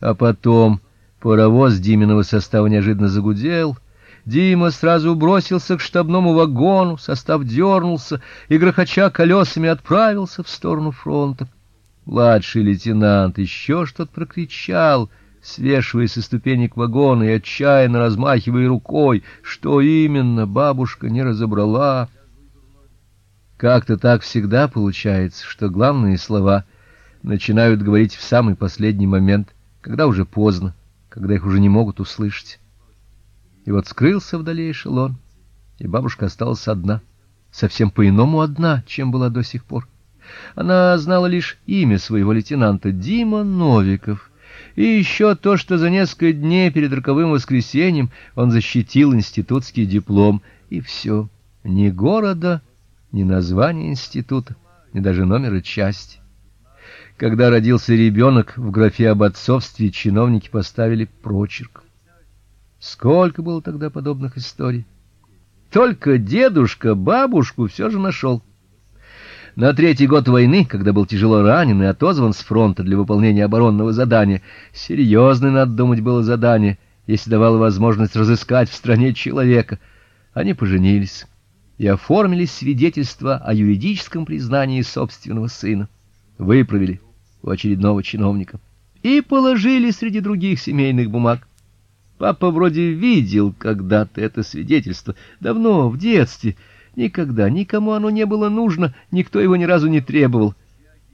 А потом паровоз Диминого состава неожиданно загудел, Дима сразу бросился к штабному вагону, состав дернулся и грохоча колесами отправился в сторону фронта. Младший лейтенант еще что-то прокричал, свешиваясь со ступенек вагона и отчаянно размахивая рукой, что именно бабушка не разобрала. Как-то так всегда получается, что главные слова начинают говорить в самый последний момент, когда уже поздно, когда их уже не могут услышать. И вот скрылся вдали эшелон, и бабушка осталась одна, совсем по-иному одна, чем была до сих пор. Она знала лишь имя своего лейтенанта Дима Новиков. И еще то, что за несколько дней перед роковым воскресеньем он защитил институтский диплом, и все. Ни города, ни названия института, ни даже номера части. Когда родился ребенок, в графе об отцовстве чиновники поставили прочерк. Сколько было тогда подобных историй. Только дедушка бабушку все же нашел. На третий год войны, когда был тяжело ранен и отозван с фронта для выполнения оборонного задания, серьезное, надо думать, было задание, если давало возможность разыскать в стране человека. Они поженились и оформили свидетельство о юридическом признании собственного сына. Выправили у очередного чиновника и положили среди других семейных бумаг. Папа вроде видел когда-то это свидетельство, давно, в детстве. Никогда никому оно не было нужно, никто его ни разу не требовал.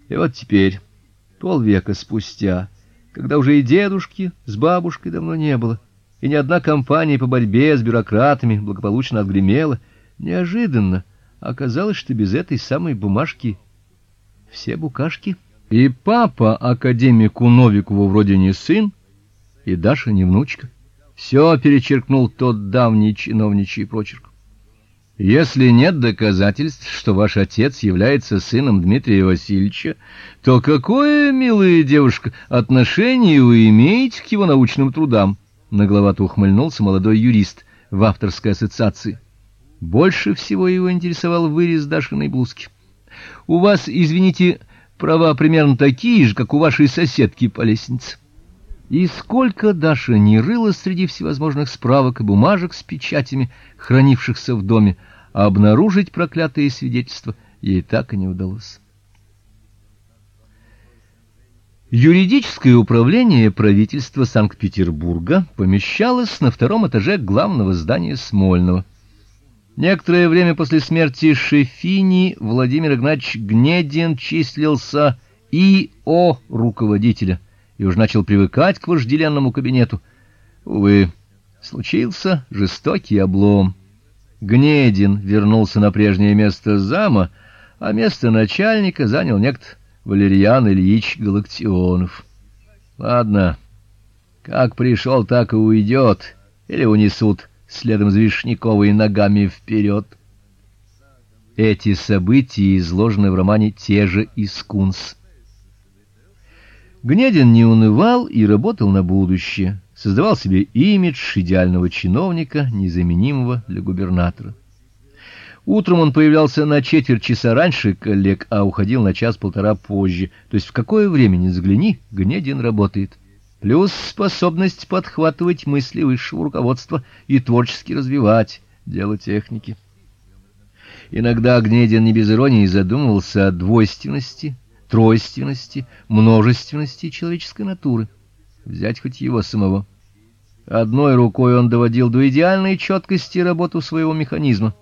И вот теперь, полвека спустя, когда уже и дедушки с бабушкой давно не было, и ни одна компания по борьбе с бюрократами благополучно отгремела, Неожиданно оказалось, что без этой самой бумажки все букашки. И папа академику Новикову вроде не сын, и Даша не внучка. Все перечеркнул тот давний чиновничий прочерк. Если нет доказательств, что ваш отец является сыном Дмитрия Васильевича, то какое, милая девушка, отношение вы имеете к его научным трудам? Нагловато ухмыльнулся молодой юрист в авторской ассоциации. Больше всего его интересовал вырез Дашиной блузки. У вас, извините, права примерно такие же, как у вашей соседки по лестнице. И сколько Даша не рыла среди всевозможных справок и бумажек с печатями, хранившихся в доме, а обнаружить проклятые свидетельства ей так и не удалось. Юридическое управление правительства Санкт-Петербурга помещалось на втором этаже главного здания Смольного. Некоторое время после смерти Шефини Владимир Игнатьевич Гнедин числился ИО руководителя и уже начал привыкать к вожделенному кабинету. Увы, случился жестокий облом. Гнедин вернулся на прежнее место зама, а место начальника занял некто Валерьян Ильич Галактионов. Ладно, как пришел, так и уйдет, или унесут следом за Вишняковой ногами вперед. Эти события изложены в романе Те же из Кунс. Гнедин не унывал и работал на будущее, создавал себе имидж идеального чиновника, незаменимого для губернатора. Утром он появлялся на четверть часа раньше коллег, а уходил на час-полтора позже. То есть в какое время ни взгляни, Гнедин работает плюс способность подхватывать мысли высшего руководства и творчески развивать дело техники. Иногда Гнедин не без иронии задумывался о двойственности, тройственности, множественности человеческой натуры. Взять хоть его самого. Одной рукой он доводил до идеальной четкости работу своего механизма.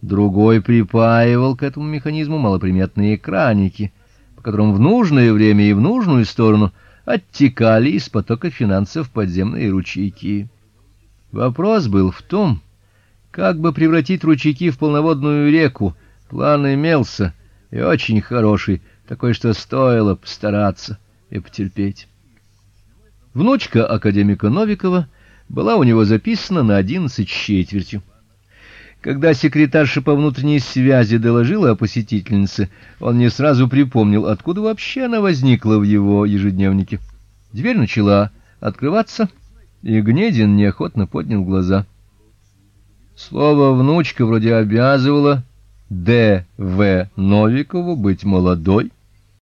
Другой припаивал к этому механизму малоприметные экраники, по которым в нужное время и в нужную сторону – оттекали из потока финансов подземные ручейки. Вопрос был в том, как бы превратить ручейки в полноводную реку. План имелся, и очень хороший, такой, что стоило постараться и потерпеть. Внучка академика Новикова была у него записана на одиннадцать четвертью. Когда секретарша по внутренней связи доложила о посетительнице, он не сразу припомнил, откуда вообще она возникла в его ежедневнике. Дверь начала открываться, и Гнедин неохотно поднял глаза. Слово внучка вроде обязывало Д.В. Новикову быть молодой,